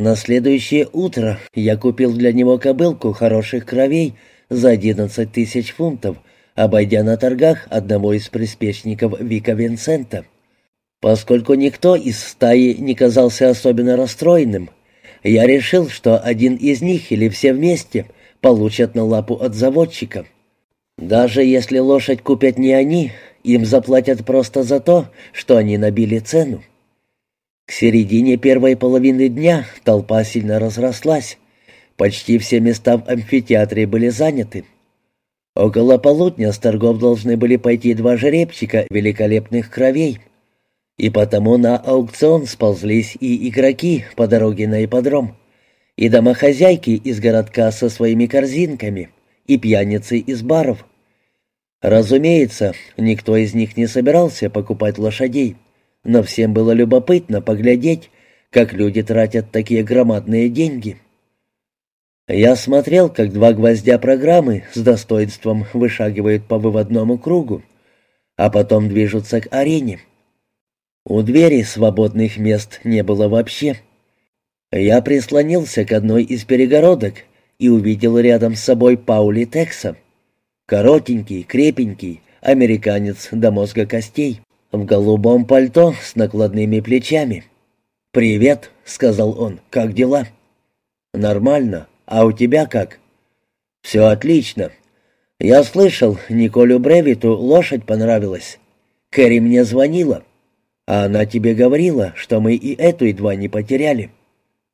На следующее утро я купил для него кобылку хороших кровей за 11 тысяч фунтов, обойдя на торгах одного из приспешников Вика Винсента. Поскольку никто из стаи не казался особенно расстроенным, я решил, что один из них или все вместе получат на лапу от заводчика. Даже если лошадь купят не они, им заплатят просто за то, что они набили цену. К середине первой половины дня толпа сильно разрослась. Почти все места в амфитеатре были заняты. Около полудня с торгов должны были пойти два жеребчика великолепных кровей. И потому на аукцион сползлись и игроки по дороге на ипподром, и домохозяйки из городка со своими корзинками, и пьяницы из баров. Разумеется, никто из них не собирался покупать лошадей, но всем было любопытно поглядеть, как люди тратят такие громадные деньги. Я смотрел, как два гвоздя программы с достоинством вышагивают по выводному кругу, а потом движутся к арене. У двери свободных мест не было вообще. Я прислонился к одной из перегородок и увидел рядом с собой Паули Текса. Коротенький, крепенький, американец до мозга костей, в голубом пальто с накладными плечами. «Привет», — сказал он, — «как дела?» «Нормально. А у тебя как?» «Все отлично. Я слышал, Николю Бревиту лошадь понравилась. Кэрри мне звонила. А она тебе говорила, что мы и эту едва не потеряли.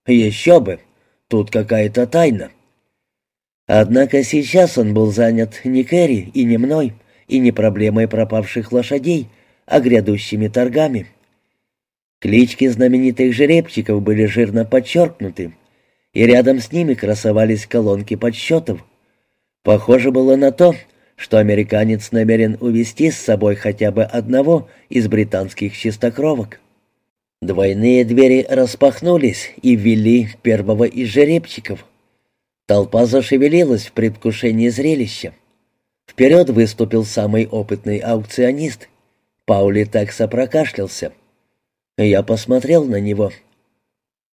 Еще бы, тут какая-то тайна. Однако сейчас он был занят не Кэрри и не мной, и не проблемой пропавших лошадей, а грядущими торгами. Клички знаменитых жеребчиков были жирно подчеркнуты, и рядом с ними красовались колонки подсчетов. Похоже было на то, что американец намерен увести с собой хотя бы одного из британских чистокровок. Двойные двери распахнулись и ввели первого из жеребчиков. Толпа зашевелилась в предвкушении зрелища. Вперед выступил самый опытный аукционист. Паули такса прокашлялся. Я посмотрел на него.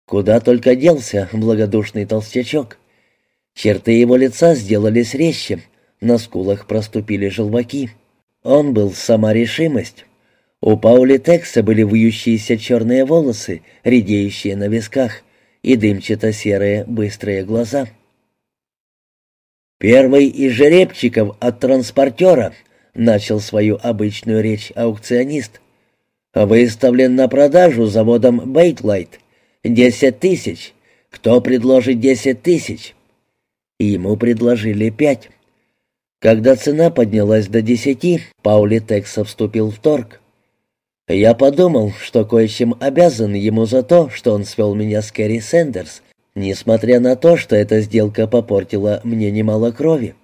Куда только делся благодушный толстячок. Черты его лица сделались резче, на скулах проступили желваки. Он был сама решимость. У Паули Текса были вьющиеся черные волосы, редеющие на висках, и дымчато-серые быстрые глаза. «Первый из жеребчиков от транспортера», — начал свою обычную речь аукционист, — «выставлен на продажу заводом «Бейтлайт». Десять тысяч. Кто предложит десять тысяч?» Ему предложили пять. Когда цена поднялась до десяти, Паули Текса вступил в торг. Я подумал, что кое-чем обязан ему за то, что он свел меня с Кэрри Сэндерс, несмотря на то, что эта сделка попортила мне немало крови.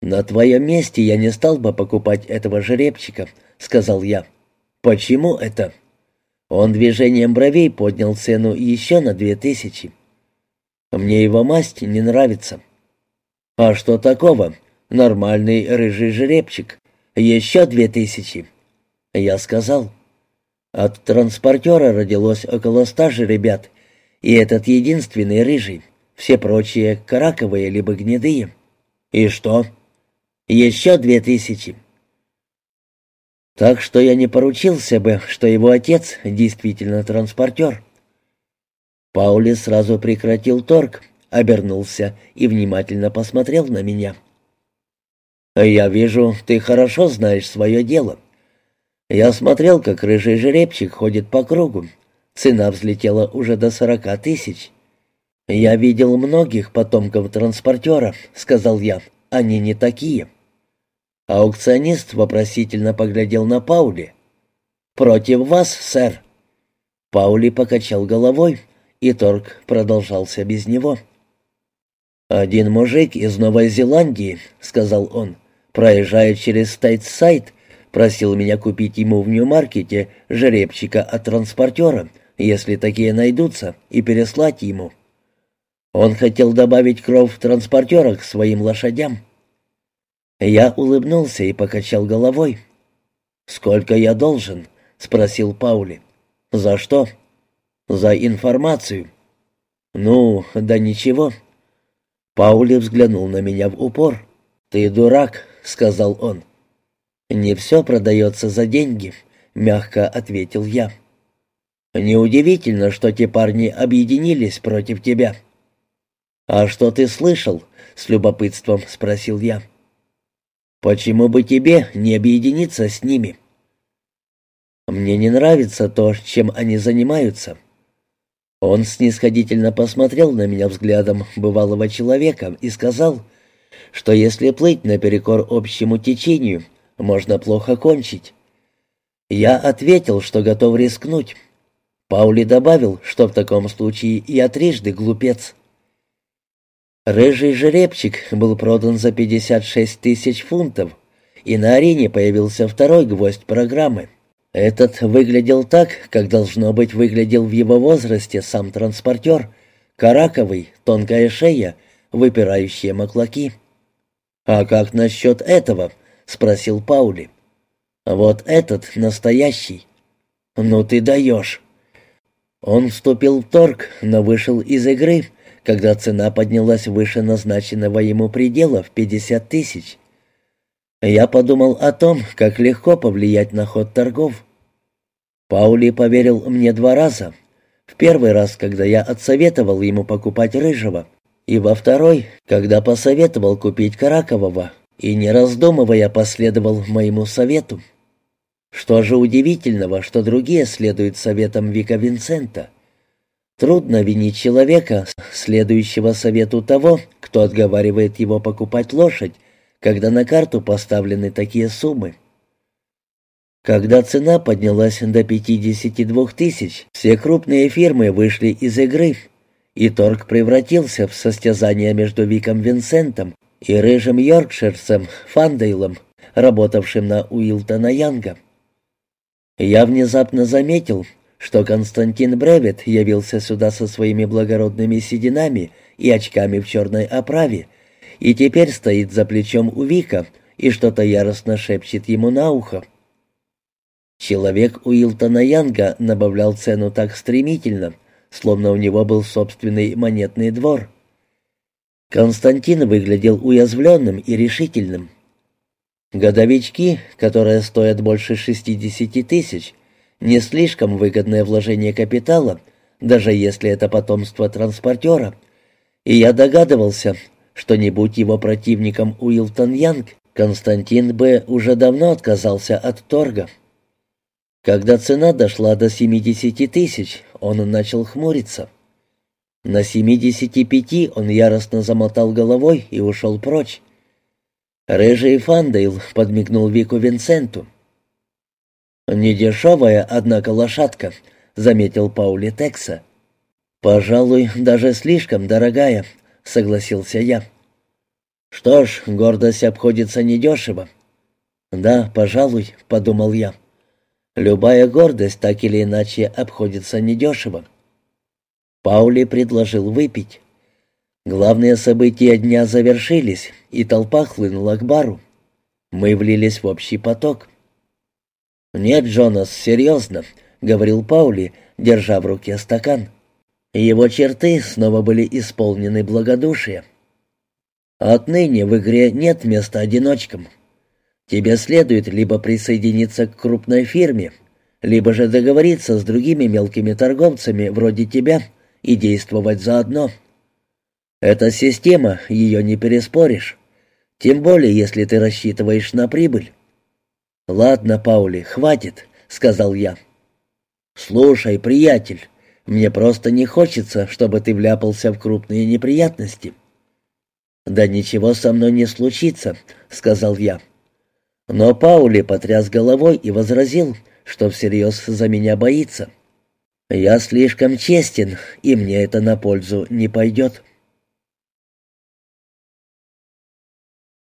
«На твоем месте я не стал бы покупать этого жеребчика», — сказал я. «Почему это?» Он движением бровей поднял цену еще на две тысячи. «Мне его масть не нравится». «А что такого?» Нормальный рыжий жеребчик. Еще две тысячи. Я сказал. От транспортера родилось около ста же ребят, и этот единственный рыжий. Все прочие караковые либо гнедые. И что? Еще две тысячи. Так что я не поручился бы, что его отец действительно транспортер. Паули сразу прекратил торг, обернулся и внимательно посмотрел на меня. — «Я вижу, ты хорошо знаешь свое дело. Я смотрел, как рыжий жеребчик ходит по кругу. Цена взлетела уже до сорока тысяч. Я видел многих потомков транспортера», — сказал я. «Они не такие». Аукционист вопросительно поглядел на Паули. «Против вас, сэр». Паули покачал головой, и торг продолжался без него. «Один мужик из Новой Зеландии», — сказал он, — «проезжая через Стейтсайд, просил меня купить ему в Нью-Маркете жеребчика от транспортера, если такие найдутся, и переслать ему. Он хотел добавить кровь транспортера к своим лошадям». Я улыбнулся и покачал головой. «Сколько я должен?» — спросил Паули. «За что?» «За информацию». «Ну, да ничего». Паули взглянул на меня в упор. «Ты дурак», — сказал он. «Не все продается за деньги», — мягко ответил я. «Неудивительно, что те парни объединились против тебя». «А что ты слышал?» — с любопытством спросил я. «Почему бы тебе не объединиться с ними?» «Мне не нравится то, чем они занимаются». Он снисходительно посмотрел на меня взглядом бывалого человека и сказал, что если плыть наперекор общему течению, можно плохо кончить. Я ответил, что готов рискнуть. Паули добавил, что в таком случае я трижды глупец. Рыжий жеребчик был продан за 56 тысяч фунтов, и на арене появился второй гвоздь программы. Этот выглядел так, как должно быть выглядел в его возрасте сам транспортер. Караковый, тонкая шея, выпирающие маклаки. «А как насчет этого?» — спросил Паули. «Вот этот настоящий». «Ну ты даешь». Он вступил в торг, но вышел из игры, когда цена поднялась выше назначенного ему предела в 50 тысяч. Я подумал о том, как легко повлиять на ход торгов. Паули поверил мне два раза. В первый раз, когда я отсоветовал ему покупать рыжего, и во второй, когда посоветовал купить Каракового, и, не раздумывая, последовал моему совету. Что же удивительного, что другие следуют советам Вика Винсента? Трудно винить человека, следующего совету того, кто отговаривает его покупать лошадь, когда на карту поставлены такие суммы. Когда цена поднялась до 52 тысяч, все крупные фирмы вышли из игры, и торг превратился в состязание между Виком Винсентом и рыжим йоркширцем Фандейлом, работавшим на Уилтона Янга. Я внезапно заметил, что Константин Бревет явился сюда со своими благородными сединами и очками в черной оправе, и теперь стоит за плечом у Вика и что-то яростно шепчет ему на ухо. Человек Уилтона Янга набавлял цену так стремительно, словно у него был собственный монетный двор. Константин выглядел уязвленным и решительным. Годовички, которые стоят больше 60 тысяч, не слишком выгодное вложение капитала, даже если это потомство транспортера, и я догадывался, что не будь его противником Уилтон Янг, Константин бы уже давно отказался от торга. Когда цена дошла до 70 тысяч, он начал хмуриться. На 75 он яростно замотал головой и ушел прочь. Рыжий Фандейл подмигнул Вику Винсенту. «Недешевая, однако, лошадка», — заметил Паули Текса. «Пожалуй, даже слишком дорогая», — согласился я. «Что ж, гордость обходится недешево». «Да, пожалуй», — подумал я. «Любая гордость так или иначе обходится недешево». Паули предложил выпить. Главные события дня завершились, и толпа хлынула к бару. Мы влились в общий поток. «Нет, Джонас, серьезно», — говорил Паули, держа в руке стакан. Его черты снова были исполнены благодушия. «Отныне в игре нет места одиночкам. Тебе следует либо присоединиться к крупной фирме, либо же договориться с другими мелкими торговцами вроде тебя и действовать заодно». Это система, ее не переспоришь. Тем более, если ты рассчитываешь на прибыль. «Ладно, Паули, хватит», — сказал я. «Слушай, приятель, мне просто не хочется, чтобы ты вляпался в крупные неприятности». «Да ничего со мной не случится», — сказал я. Но Паули потряс головой и возразил, что всерьез за меня боится. «Я слишком честен, и мне это на пользу не пойдет».